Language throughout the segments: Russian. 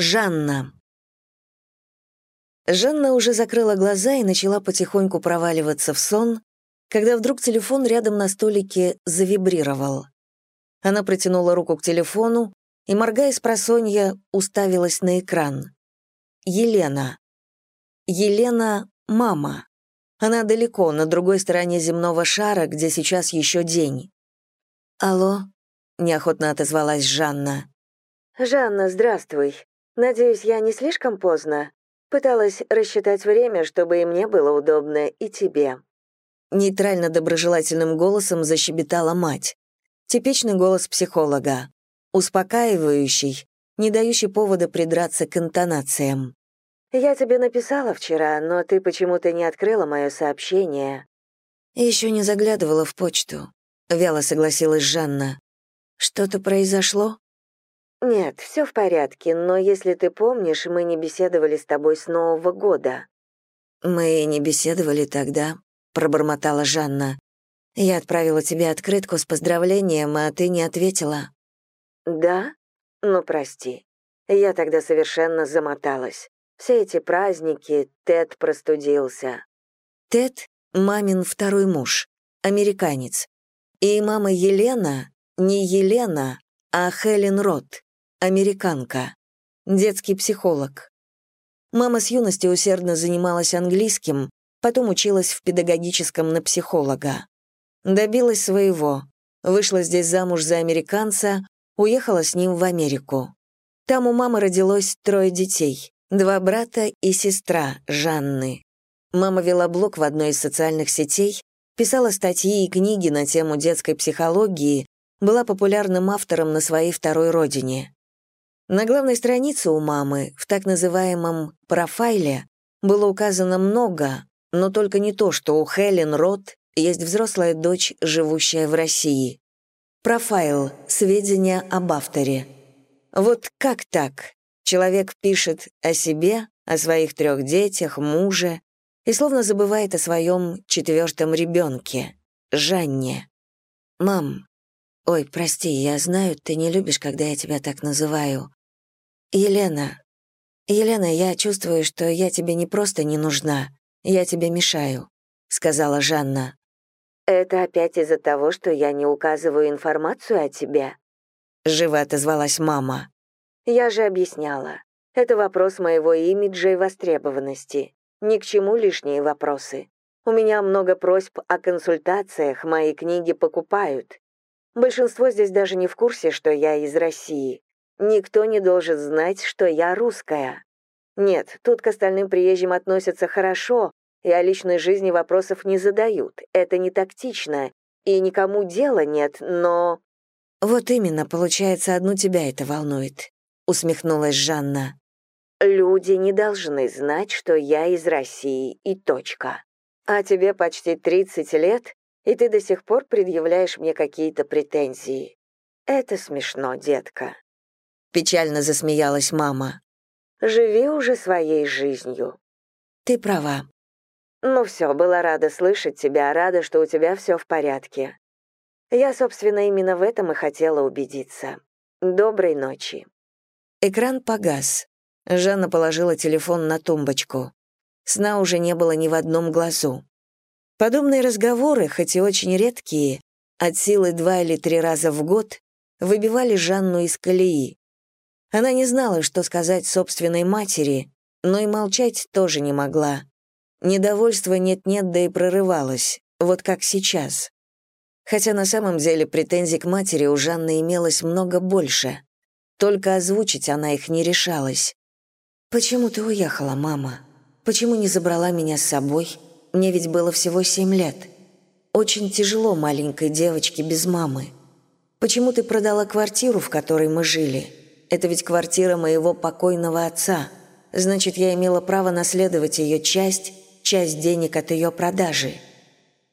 Жанна. Жанна уже закрыла глаза и начала потихоньку проваливаться в сон, когда вдруг телефон рядом на столике завибрировал. Она протянула руку к телефону и, моргая с просонья, уставилась на экран. Елена. Елена — мама. Она далеко, на другой стороне земного шара, где сейчас еще день. «Алло», — неохотно отозвалась Жанна. «Жанна, здравствуй. Надеюсь, я не слишком поздно. Пыталась рассчитать время, чтобы и мне было удобно, и тебе». Нейтрально-доброжелательным голосом защебетала мать. Типичный голос психолога. Успокаивающий, не дающий повода придраться к интонациям. «Я тебе написала вчера, но ты почему-то не открыла мое сообщение». Еще не заглядывала в почту», — вяло согласилась Жанна. «Что-то произошло?» «Нет, все в порядке, но если ты помнишь, мы не беседовали с тобой с Нового года». «Мы не беседовали тогда», — пробормотала Жанна. «Я отправила тебе открытку с поздравлением, а ты не ответила». «Да? Ну, прости. Я тогда совершенно замоталась. Все эти праздники, Тед простудился». Тед — мамин второй муж, американец. И мама Елена не Елена, а Хелен Рот, американка, детский психолог. Мама с юности усердно занималась английским, потом училась в педагогическом на психолога. Добилась своего, вышла здесь замуж за американца, уехала с ним в Америку. Там у мамы родилось трое детей, два брата и сестра Жанны. Мама вела блог в одной из социальных сетей, писала статьи и книги на тему детской психологии, была популярным автором на своей второй родине. На главной странице у мамы, в так называемом «профайле», было указано много, но только не то, что у Хелен Рот есть взрослая дочь, живущая в России. Профайл — сведения об авторе. Вот как так? Человек пишет о себе, о своих трех детях, муже, и словно забывает о своем четвертом ребенке, Жанне. «Мам, ой, прости, я знаю, ты не любишь, когда я тебя так называю. «Елена, Елена, я чувствую, что я тебе не просто не нужна, я тебе мешаю», — сказала Жанна. «Это опять из-за того, что я не указываю информацию о тебе?» Живо отозвалась мама. «Я же объясняла. Это вопрос моего имиджа и востребованности. Ни к чему лишние вопросы. У меня много просьб о консультациях, мои книги покупают. Большинство здесь даже не в курсе, что я из России. Никто не должен знать, что я русская. Нет, тут к остальным приезжим относятся хорошо, и о личной жизни вопросов не задают. Это не тактично, и никому дела нет, но... «Вот именно, получается, одну тебя это волнует», — усмехнулась Жанна. «Люди не должны знать, что я из России, и точка. А тебе почти 30 лет, и ты до сих пор предъявляешь мне какие-то претензии. Это смешно, детка». Печально засмеялась мама. «Живи уже своей жизнью». «Ты права». «Ну все, была рада слышать тебя, рада, что у тебя все в порядке. Я, собственно, именно в этом и хотела убедиться. Доброй ночи». Экран погас. Жанна положила телефон на тумбочку. Сна уже не было ни в одном глазу. Подобные разговоры, хоть и очень редкие, от силы два или три раза в год, выбивали Жанну из колеи. Она не знала, что сказать собственной матери, но и молчать тоже не могла. Недовольство нет-нет, да и прорывалось, вот как сейчас. Хотя на самом деле претензий к матери у Жанны имелось много больше. Только озвучить она их не решалась. «Почему ты уехала, мама? Почему не забрала меня с собой? Мне ведь было всего семь лет. Очень тяжело маленькой девочке без мамы. Почему ты продала квартиру, в которой мы жили? Это ведь квартира моего покойного отца. Значит, я имела право наследовать ее часть, часть денег от ее продажи.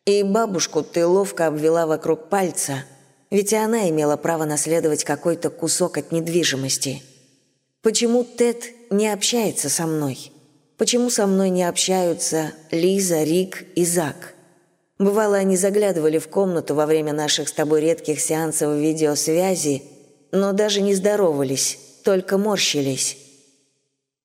И бабушку ты ловко обвела вокруг пальца, ведь и она имела право наследовать какой-то кусок от недвижимости. Почему Тед не общается со мной? Почему со мной не общаются Лиза, Рик и Зак? Бывало, они заглядывали в комнату во время наших с тобой редких сеансов видеосвязи, но даже не здоровались, только морщились.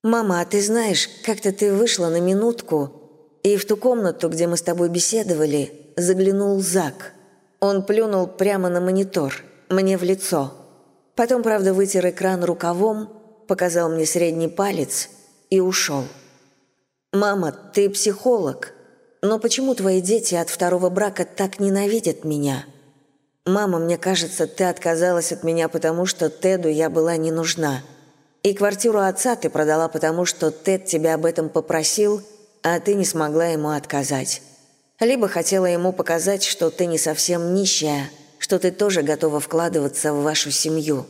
«Мама, а ты знаешь, как-то ты вышла на минутку, и в ту комнату, где мы с тобой беседовали, заглянул Зак. Он плюнул прямо на монитор, мне в лицо. Потом, правда, вытер экран рукавом, показал мне средний палец и ушел. «Мама, ты психолог, но почему твои дети от второго брака так ненавидят меня?» «Мама, мне кажется, ты отказалась от меня, потому что Теду я была не нужна. И квартиру отца ты продала, потому что Тед тебя об этом попросил, а ты не смогла ему отказать. Либо хотела ему показать, что ты не совсем нищая, что ты тоже готова вкладываться в вашу семью.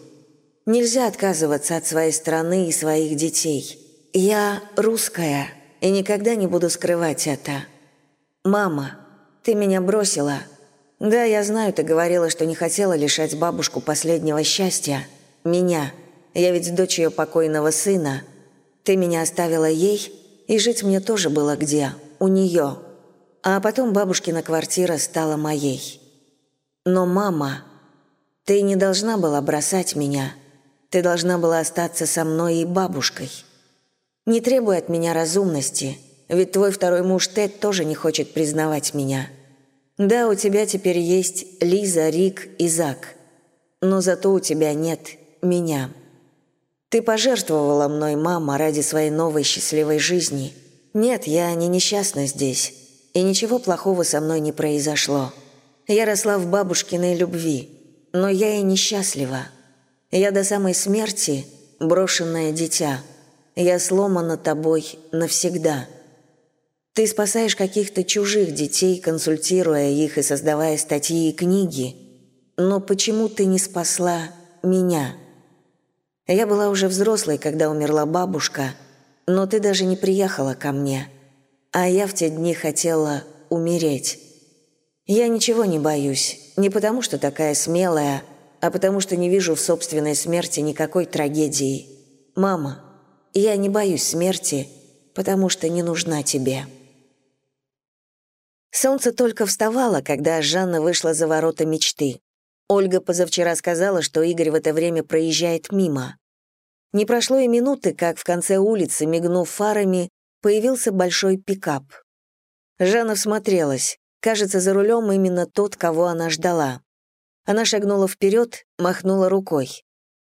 Нельзя отказываться от своей страны и своих детей. Я русская и никогда не буду скрывать это. Мама, ты меня бросила, «Да, я знаю, ты говорила, что не хотела лишать бабушку последнего счастья. Меня. Я ведь дочь ее покойного сына. Ты меня оставила ей, и жить мне тоже было где, у нее. А потом бабушкина квартира стала моей. Но, мама, ты не должна была бросать меня. Ты должна была остаться со мной и бабушкой. Не требуй от меня разумности, ведь твой второй муж Тед тоже не хочет признавать меня». Да, у тебя теперь есть Лиза, Рик и Зак. Но зато у тебя нет меня. Ты пожертвовала мной, мама, ради своей новой счастливой жизни. Нет, я не несчастна здесь. И ничего плохого со мной не произошло. Я росла в бабушкиной любви. Но я и несчастлива. Я до самой смерти брошенное дитя. Я сломана тобой навсегда». Ты спасаешь каких-то чужих детей, консультируя их и создавая статьи и книги. Но почему ты не спасла меня? Я была уже взрослой, когда умерла бабушка, но ты даже не приехала ко мне. А я в те дни хотела умереть. Я ничего не боюсь, не потому что такая смелая, а потому что не вижу в собственной смерти никакой трагедии. Мама, я не боюсь смерти, потому что не нужна тебе». Солнце только вставало, когда Жанна вышла за ворота мечты. Ольга позавчера сказала, что Игорь в это время проезжает мимо. Не прошло и минуты, как в конце улицы, мигнув фарами, появился большой пикап. Жанна всмотрелась. Кажется, за рулем именно тот, кого она ждала. Она шагнула вперед, махнула рукой.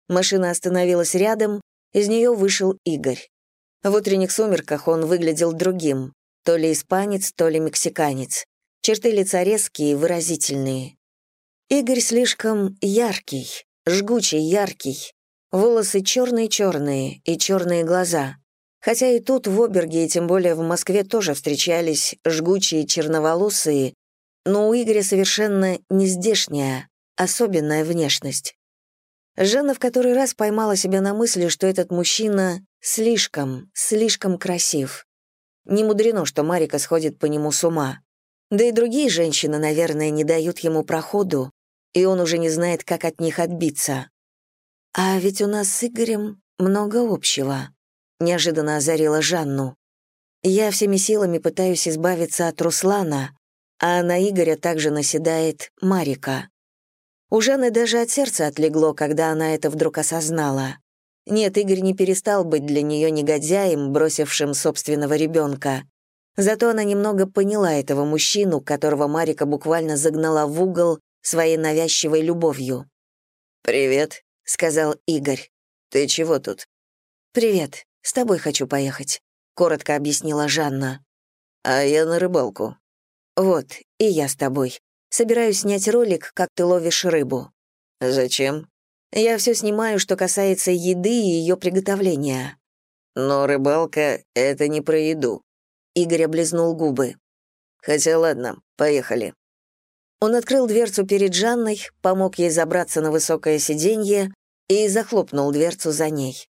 Машина остановилась рядом, из нее вышел Игорь. В утренних сумерках он выглядел другим. То ли испанец, то ли мексиканец. Черты лица резкие выразительные. Игорь слишком яркий, жгучий яркий. Волосы черные-черные и черные глаза. Хотя и тут, в Оберге, и тем более в Москве, тоже встречались жгучие черноволосые, но у Игоря совершенно нездешняя, особенная внешность. Жанна в который раз поймала себя на мысли, что этот мужчина слишком, слишком красив. Не мудрено, что Марика сходит по нему с ума. Да и другие женщины, наверное, не дают ему проходу, и он уже не знает, как от них отбиться. «А ведь у нас с Игорем много общего», — неожиданно озарила Жанну. «Я всеми силами пытаюсь избавиться от Руслана, а на Игоря также наседает Марика». У Жанны даже от сердца отлегло, когда она это вдруг осознала. Нет, Игорь не перестал быть для нее негодяем, бросившим собственного ребенка. Зато она немного поняла этого мужчину, которого Марика буквально загнала в угол своей навязчивой любовью. «Привет», — сказал Игорь. «Ты чего тут?» «Привет, с тобой хочу поехать», — коротко объяснила Жанна. «А я на рыбалку». «Вот, и я с тобой. Собираюсь снять ролик, как ты ловишь рыбу». «Зачем?» Я все снимаю, что касается еды и ее приготовления». «Но рыбалка — это не про еду». Игорь облизнул губы. «Хотя ладно, поехали». Он открыл дверцу перед Жанной, помог ей забраться на высокое сиденье и захлопнул дверцу за ней.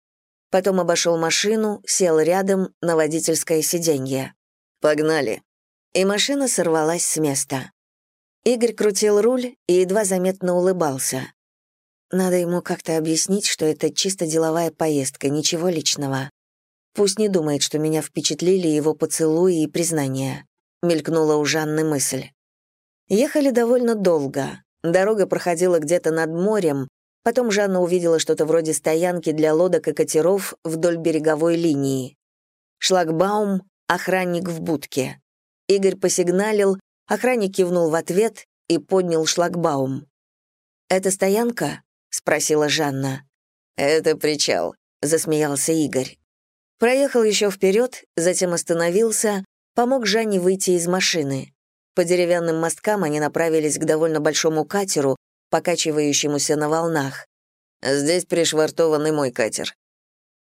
Потом обошел машину, сел рядом на водительское сиденье. «Погнали». И машина сорвалась с места. Игорь крутил руль и едва заметно улыбался. Надо ему как-то объяснить, что это чисто деловая поездка, ничего личного. Пусть не думает, что меня впечатлили его поцелуи и признания. Мелькнула у Жанны мысль. Ехали довольно долго. Дорога проходила где-то над морем, Потом Жанна увидела что-то вроде стоянки для лодок и катеров вдоль береговой линии. Шлагбаум, охранник в будке. Игорь посигналил, охранник кивнул в ответ и поднял шлагбаум. «Это стоянка?» — спросила Жанна. «Это причал», — засмеялся Игорь. Проехал еще вперед, затем остановился, помог Жанне выйти из машины. По деревянным мосткам они направились к довольно большому катеру, покачивающемуся на волнах. «Здесь пришвартованный мой катер».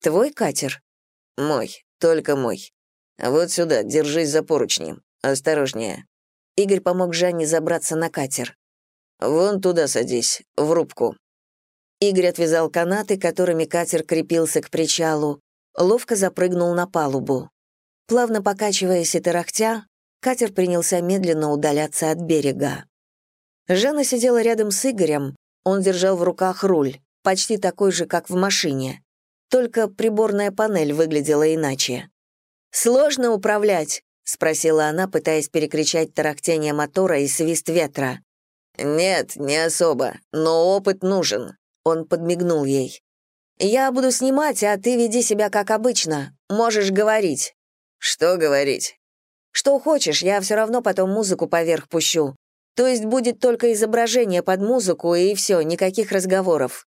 «Твой катер?» «Мой, только мой. Вот сюда, держись за поручни. Осторожнее». Игорь помог Жанне забраться на катер. «Вон туда садись, в рубку». Игорь отвязал канаты, которыми катер крепился к причалу, ловко запрыгнул на палубу. Плавно покачиваясь и тарахтя, катер принялся медленно удаляться от берега. Жанна сидела рядом с Игорем, он держал в руках руль, почти такой же, как в машине. Только приборная панель выглядела иначе. «Сложно управлять?» — спросила она, пытаясь перекричать тарахтение мотора и свист ветра. «Нет, не особо, но опыт нужен», — он подмигнул ей. «Я буду снимать, а ты веди себя как обычно. Можешь говорить». «Что говорить?» «Что хочешь, я все равно потом музыку поверх пущу. То есть будет только изображение под музыку, и все, никаких разговоров».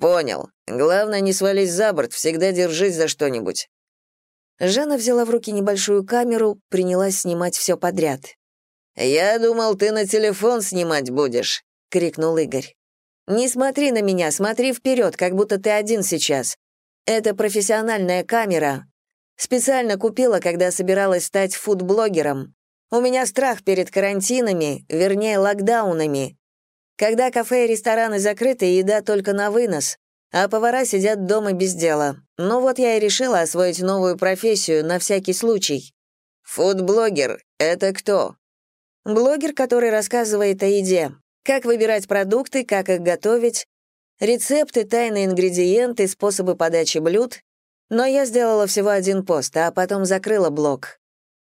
«Понял. Главное, не свались за борт, всегда держись за что-нибудь». Жанна взяла в руки небольшую камеру, принялась снимать все подряд. «Я думал, ты на телефон снимать будешь», — крикнул Игорь. «Не смотри на меня, смотри вперед, как будто ты один сейчас. Это профессиональная камера. Специально купила, когда собиралась стать фудблогером. У меня страх перед карантинами, вернее, локдаунами. Когда кафе и рестораны закрыты, еда только на вынос, а повара сидят дома без дела. Ну вот я и решила освоить новую профессию на всякий случай. Фудблогер — это кто? Блогер, который рассказывает о еде. Как выбирать продукты, как их готовить, рецепты, тайные ингредиенты, способы подачи блюд. Но я сделала всего один пост, а потом закрыла блог.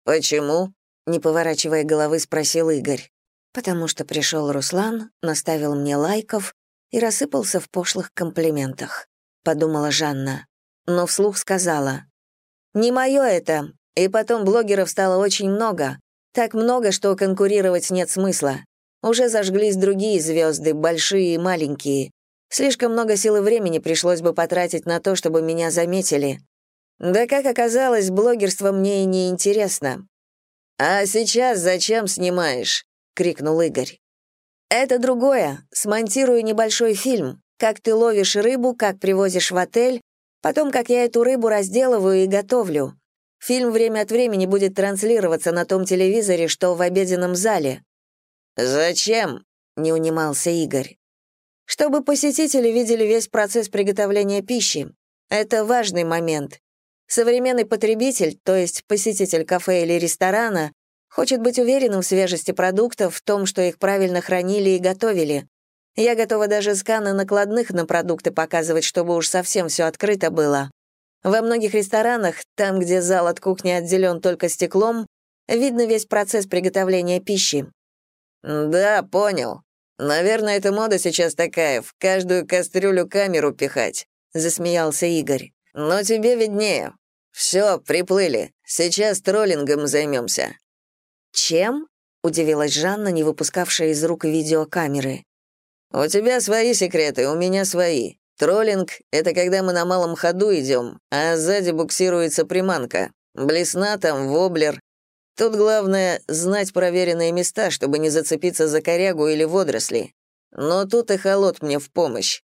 Почему? не поворачивая головы, спросил Игорь. «Потому что пришел Руслан, наставил мне лайков и рассыпался в пошлых комплиментах», — подумала Жанна. Но вслух сказала. «Не мое это, и потом блогеров стало очень много. Так много, что конкурировать нет смысла. Уже зажглись другие звезды, большие и маленькие. Слишком много сил и времени пришлось бы потратить на то, чтобы меня заметили. Да как оказалось, блогерство мне и не интересно. «А сейчас зачем снимаешь?» — крикнул Игорь. «Это другое. Смонтирую небольшой фильм. Как ты ловишь рыбу, как привозишь в отель, потом как я эту рыбу разделываю и готовлю. Фильм время от времени будет транслироваться на том телевизоре, что в обеденном зале». «Зачем?» — не унимался Игорь. «Чтобы посетители видели весь процесс приготовления пищи. Это важный момент. Современный потребитель, то есть посетитель кафе или ресторана, хочет быть уверенным в свежести продуктов, в том, что их правильно хранили и готовили. Я готова даже сканы накладных на продукты показывать, чтобы уж совсем все открыто было. Во многих ресторанах, там, где зал от кухни отделен только стеклом, видно весь процесс приготовления пищи. «Да, понял. Наверное, эта мода сейчас такая, в каждую кастрюлю камеру пихать», — засмеялся Игорь. «Но тебе виднее. «Все, приплыли. Сейчас троллингом займемся». «Чем?» — удивилась Жанна, не выпускавшая из рук видеокамеры. «У тебя свои секреты, у меня свои. Троллинг — это когда мы на малом ходу идем, а сзади буксируется приманка. Блесна там, воблер. Тут главное — знать проверенные места, чтобы не зацепиться за корягу или водоросли. Но тут эхолот мне в помощь».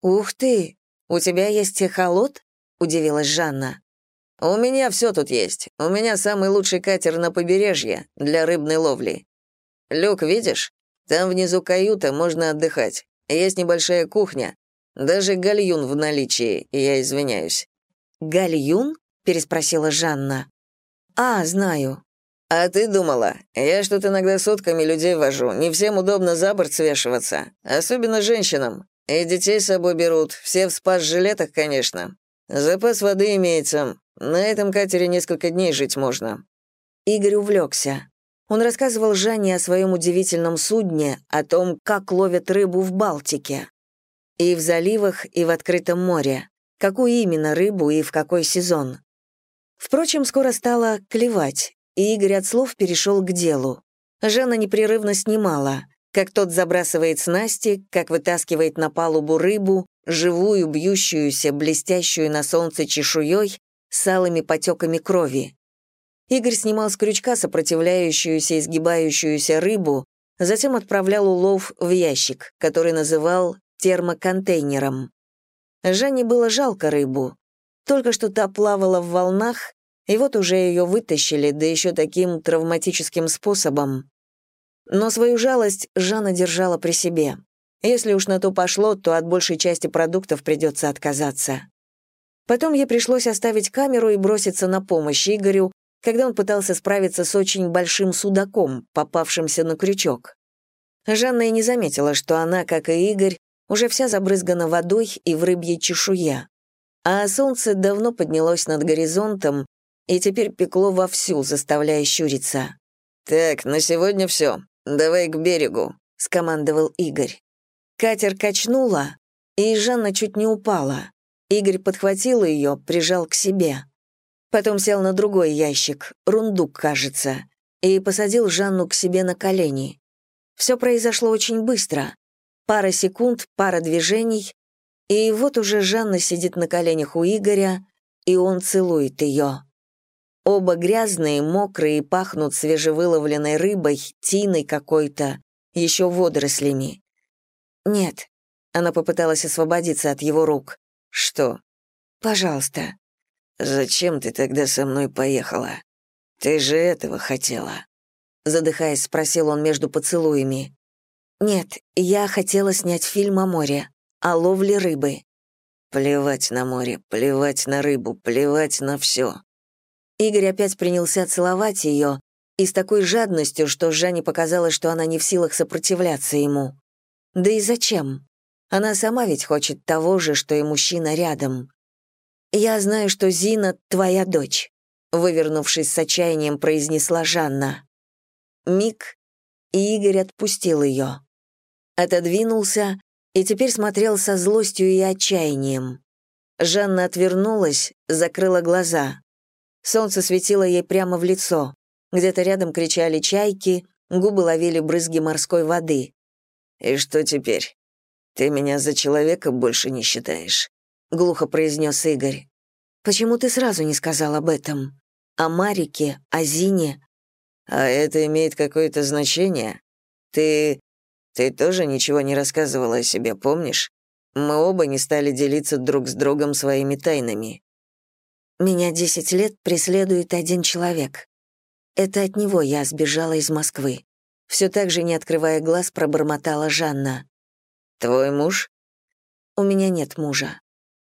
«Ух ты! У тебя есть эхолот?» — удивилась Жанна. «У меня все тут есть. У меня самый лучший катер на побережье для рыбной ловли. Люк, видишь? Там внизу каюта, можно отдыхать. Есть небольшая кухня. Даже гальюн в наличии, я извиняюсь». «Гальюн?» — переспросила Жанна. «А, знаю». «А ты думала? Я что-то иногда сутками людей вожу. Не всем удобно за борт свешиваться. Особенно женщинам. И детей с собой берут. Все в спас-жилетах, конечно. Запас воды имеется. На этом катере несколько дней жить можно». Игорь увлекся. Он рассказывал Жанне о своем удивительном судне, о том, как ловят рыбу в Балтике. И в заливах, и в открытом море. Какую именно рыбу и в какой сезон. Впрочем, скоро стало клевать, и Игорь от слов перешел к делу. Жанна непрерывно снимала, как тот забрасывает снасти, как вытаскивает на палубу рыбу, живую, бьющуюся, блестящую на солнце чешуей, с алыми потеками крови. Игорь снимал с крючка сопротивляющуюся, изгибающуюся рыбу, затем отправлял улов в ящик, который называл термоконтейнером. Жанне было жалко рыбу. Только что та плавала в волнах, и вот уже ее вытащили, да еще таким травматическим способом. Но свою жалость Жанна держала при себе. Если уж на то пошло, то от большей части продуктов придется отказаться. Потом ей пришлось оставить камеру и броситься на помощь Игорю, когда он пытался справиться с очень большим судаком, попавшимся на крючок. Жанна и не заметила, что она, как и Игорь, уже вся забрызгана водой и в рыбьей чешуя. А солнце давно поднялось над горизонтом и теперь пекло вовсю, заставляя щуриться. «Так, на сегодня все. Давай к берегу», — скомандовал Игорь. Катер качнула, и Жанна чуть не упала. Игорь подхватил ее, прижал к себе. Потом сел на другой ящик, рундук, кажется, и посадил Жанну к себе на колени. Все произошло очень быстро. Пара секунд, пара движений, и вот уже Жанна сидит на коленях у Игоря, и он целует ее. Оба грязные, мокрые и пахнут свежевыловленной рыбой, тиной какой-то, еще водорослями. «Нет», — она попыталась освободиться от его рук. «Что?» «Пожалуйста». «Зачем ты тогда со мной поехала? Ты же этого хотела?» Задыхаясь, спросил он между поцелуями. «Нет, я хотела снять фильм о море, о ловле рыбы». «Плевать на море, плевать на рыбу, плевать на все». Игорь опять принялся целовать ее, и с такой жадностью, что Жанне показалось, что она не в силах сопротивляться ему. Да и зачем? Она сама ведь хочет того же, что и мужчина рядом. «Я знаю, что Зина — твоя дочь», — вывернувшись с отчаянием, произнесла Жанна. Миг, и Игорь отпустил ее отодвинулся и теперь смотрел со злостью и отчаянием. Жанна отвернулась, закрыла глаза. Солнце светило ей прямо в лицо. Где-то рядом кричали чайки, губы ловили брызги морской воды. «И что теперь? Ты меня за человека больше не считаешь?» — глухо произнес Игорь. «Почему ты сразу не сказал об этом? О Марике, о Зине?» «А это имеет какое-то значение? Ты ты тоже ничего не рассказывала о себе, помнишь? Мы оба не стали делиться друг с другом своими тайнами. Меня десять лет преследует один человек. Это от него я сбежала из Москвы. Все так же, не открывая глаз, пробормотала Жанна. Твой муж? У меня нет мужа.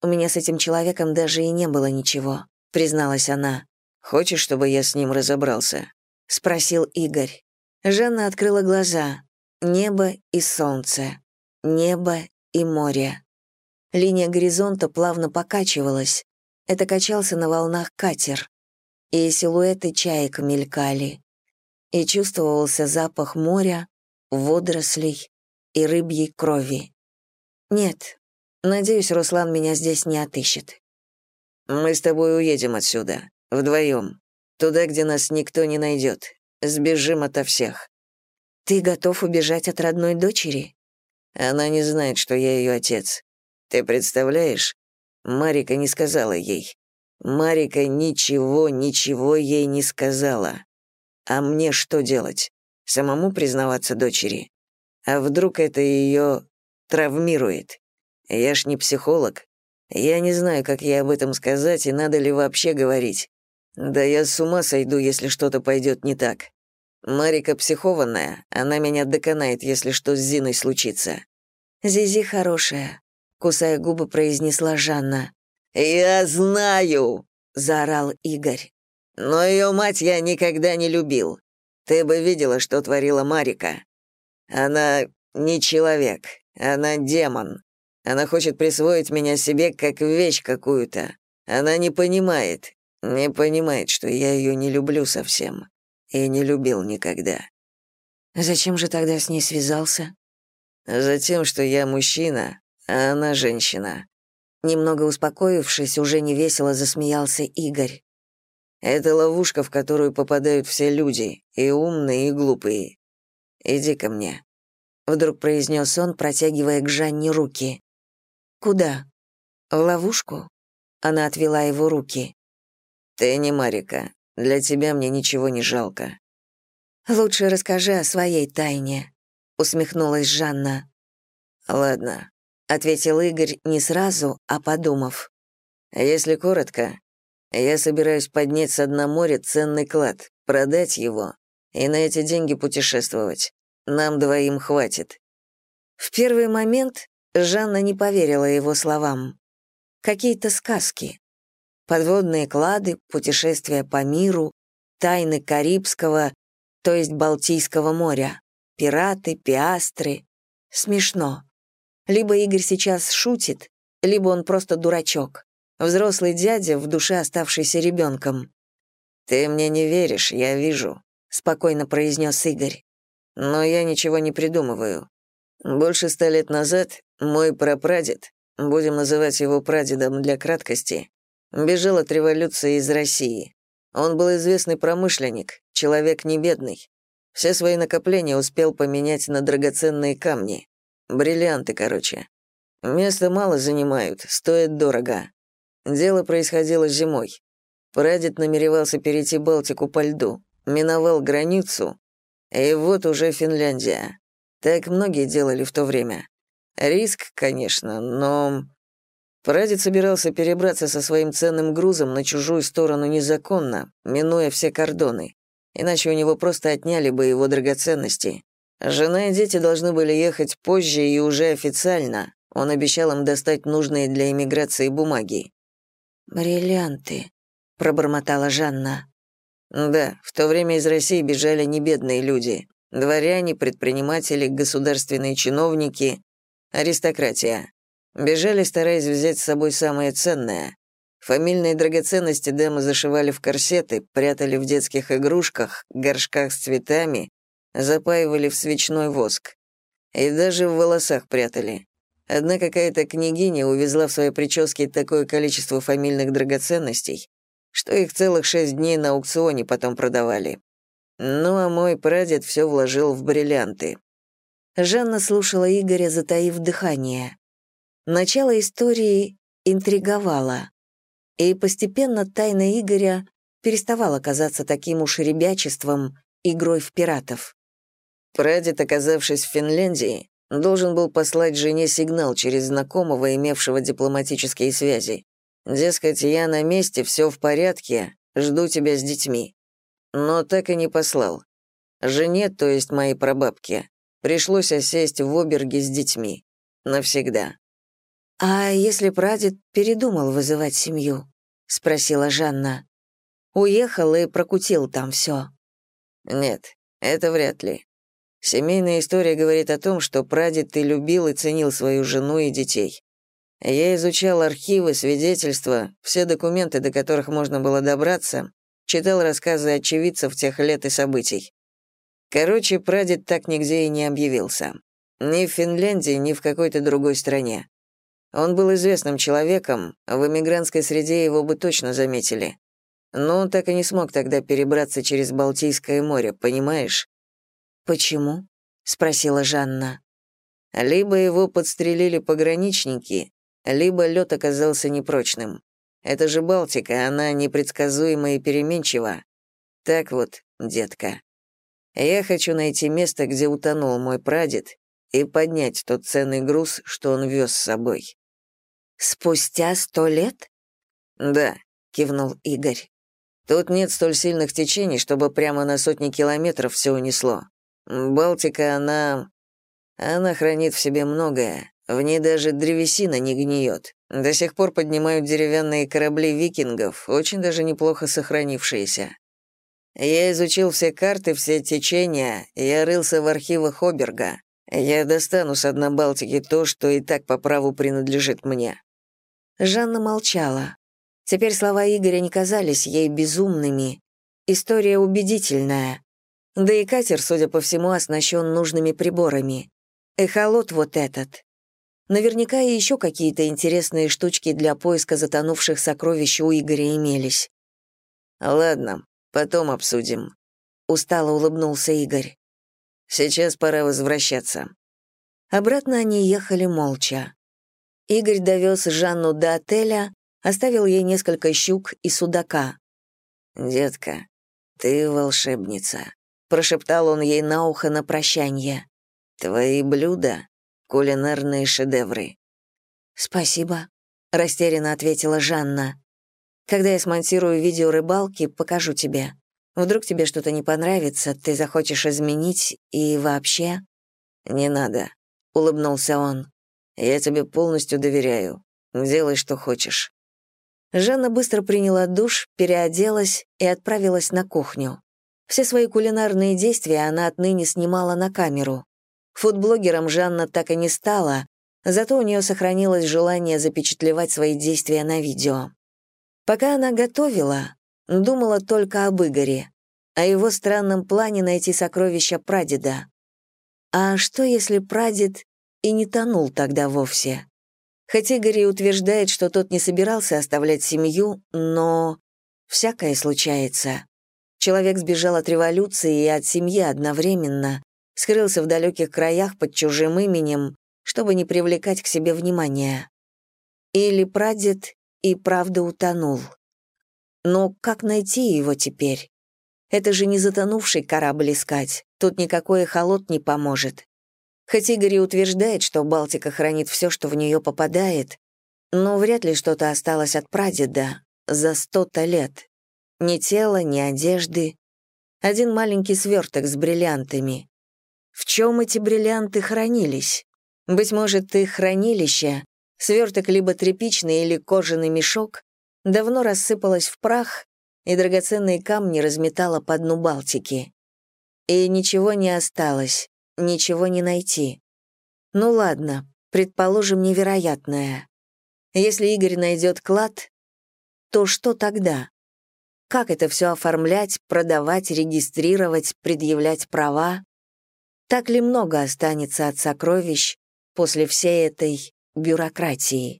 У меня с этим человеком даже и не было ничего, призналась она. Хочешь, чтобы я с ним разобрался? спросил Игорь. Жанна открыла глаза. Небо и солнце. Небо и море. Линия горизонта плавно покачивалась. Это качался на волнах катер. И силуэты чаек мелькали. И чувствовался запах моря, водорослей и рыбьей крови. Нет, надеюсь, Руслан меня здесь не отыщет. Мы с тобой уедем отсюда, вдвоем, туда, где нас никто не найдет. Сбежим ото всех. «Ты готов убежать от родной дочери?» «Она не знает, что я ее отец. Ты представляешь? Марика не сказала ей. Марика ничего, ничего ей не сказала. А мне что делать? Самому признаваться дочери? А вдруг это ее травмирует? Я ж не психолог. Я не знаю, как ей об этом сказать и надо ли вообще говорить. Да я с ума сойду, если что-то пойдет не так. Марика психованная, она меня доконает, если что с Зиной случится». «Зизи хорошая», — кусая губы, произнесла Жанна. «Я знаю!» — заорал Игорь. «Но ее мать я никогда не любил. Ты бы видела, что творила Марика. Она не человек, она демон. Она хочет присвоить меня себе как вещь какую-то. Она не понимает, не понимает, что я ее не люблю совсем и не любил никогда. Зачем же тогда с ней связался? Затем, что я мужчина, а она женщина. Немного успокоившись, уже невесело засмеялся Игорь. Это ловушка, в которую попадают все люди, и умные, и глупые. Иди ко мне. Вдруг произнес он, протягивая к Жанне руки. Куда? В ловушку? Она отвела его руки. Ты не Марика. Для тебя мне ничего не жалко. Лучше расскажи о своей тайне, усмехнулась Жанна. Ладно, ответил Игорь не сразу, а подумав. Если коротко, я собираюсь поднять с дна моря ценный клад, продать его и на эти деньги путешествовать. Нам двоим хватит. В первый момент Жанна не поверила его словам. Какие-то сказки. Подводные клады, путешествия по миру, тайны Карибского, то есть Балтийского моря, пираты, пиастры. Смешно. Либо Игорь сейчас шутит, либо он просто дурачок. Взрослый дядя, в душе оставшийся ребенком. «Ты мне не веришь, я вижу», — спокойно произнес Игорь. «Но я ничего не придумываю. Больше ста лет назад мой прапрадед, будем называть его прадедом для краткости, бежал от революции из России. Он был известный промышленник, человек не бедный. Все свои накопления успел поменять на драгоценные камни. Бриллианты, короче. Места мало занимают, стоит дорого. Дело происходило зимой. Прадед намеревался перейти Балтику по льду, миновал границу, и вот уже Финляндия. Так многие делали в то время. Риск, конечно, но... Прадед собирался перебраться со своим ценным грузом на чужую сторону незаконно, минуя все кордоны. Иначе у него просто отняли бы его драгоценности. Жена и дети должны были ехать позже и уже официально. Он обещал им достать нужные для эмиграции бумаги. «Бриллианты», — пробормотала Жанна. Да, в то время из России бежали не бедные люди. Дворяне, предприниматели, государственные чиновники, аристократия. Бежали, стараясь взять с собой самое ценное. Фамильные драгоценности дамы зашивали в корсеты, прятали в детских игрушках, горшках с цветами, запаивали в свечной воск. И даже в волосах прятали. Одна какая-то княгиня увезла в своей прическе такое количество фамильных драгоценностей, что их целых шесть дней на аукционе потом продавали. Ну а мой прадед все вложил в бриллианты. Жанна слушала Игоря, затаив дыхание. Начало истории интриговало. И постепенно тайна Игоря переставала казаться таким уж ребячеством, игрой в пиратов. Прадед, оказавшись в Финляндии, должен был послать жене сигнал через знакомого, имевшего дипломатические связи. Дескать, я на месте, все в порядке, жду тебя с детьми. Но так и не послал. Жене, то есть моей прабабке, пришлось осесть в оберге с детьми. Навсегда. «А если прадед передумал вызывать семью?» — спросила Жанна. «Уехал и прокутил там все. «Нет, это вряд ли. Семейная история говорит о том, что прадед и любил и ценил свою жену и детей. Я изучал архивы, свидетельства, все документы, до которых можно было добраться, читал рассказы очевидцев тех лет и событий. Короче, прадед так нигде и не объявился. Ни в Финляндии, ни в какой-то другой стране. Он был известным человеком, в эмигрантской среде его бы точно заметили. Но он так и не смог тогда перебраться через Балтийское море, понимаешь? «Почему?» — спросила Жанна. Либо его подстрелили пограничники, либо лед оказался непрочным. Это же Балтика, она непредсказуема и переменчива. Так вот, детка. Я хочу найти место, где утонул мой прадед, и поднять тот ценный груз, что он вез с собой. «Спустя сто лет?» «Да», — кивнул Игорь. «Тут нет столь сильных течений, чтобы прямо на сотни километров все унесло. Балтика, она... Она хранит в себе многое. В ней даже древесина не гниет. До сих пор поднимают деревянные корабли викингов, очень даже неплохо сохранившиеся. Я изучил все карты, все течения, я рылся в архивах Оберга. Я достану с дна Балтики то, что и так по праву принадлежит мне». Жанна молчала. Теперь слова Игоря не казались ей безумными. История убедительная. Да и катер, судя по всему, оснащен нужными приборами. Эхолот вот этот. Наверняка и еще какие-то интересные штучки для поиска затонувших сокровищ у Игоря имелись. «Ладно, потом обсудим», — устало улыбнулся Игорь. «Сейчас пора возвращаться». Обратно они ехали молча. Игорь довез Жанну до отеля, оставил ей несколько щук и судака. «Детка, ты волшебница», — прошептал он ей на ухо на прощание. «Твои блюда — кулинарные шедевры». «Спасибо», — растерянно ответила Жанна. «Когда я смонтирую видео рыбалки, покажу тебе. Вдруг тебе что-то не понравится, ты захочешь изменить и вообще...» «Не надо», — улыбнулся он. «Я тебе полностью доверяю. Делай, что хочешь». Жанна быстро приняла душ, переоделась и отправилась на кухню. Все свои кулинарные действия она отныне снимала на камеру. Фудблогером Жанна так и не стала, зато у нее сохранилось желание запечатлевать свои действия на видео. Пока она готовила, думала только об Игоре, о его странном плане найти сокровища прадеда. А что, если прадед и не тонул тогда вовсе? Хоть Игорь и утверждает, что тот не собирался оставлять семью, но всякое случается. Человек сбежал от революции и от семьи одновременно, скрылся в далеких краях под чужим именем, чтобы не привлекать к себе внимания. Или прадед и правда утонул. Но как найти его теперь? Это же не затонувший корабль искать, тут никакой эхолот не поможет. Хоть Игорь и утверждает, что Балтика хранит все, что в нее попадает, но вряд ли что-то осталось от прадеда за сто-то лет. Ни тела, ни одежды. Один маленький сверток с бриллиантами. В чем эти бриллианты хранились? Быть может, их хранилище, сверток либо тряпичный или кожаный мешок, давно рассыпалось в прах, и драгоценные камни разметало по дну Балтики. И ничего не осталось, ничего не найти. Ну ладно, предположим, невероятное. Если Игорь найдет клад, то что тогда? Как это все оформлять, продавать, регистрировать, предъявлять права? Так ли много останется от сокровищ после всей этой бюрократии?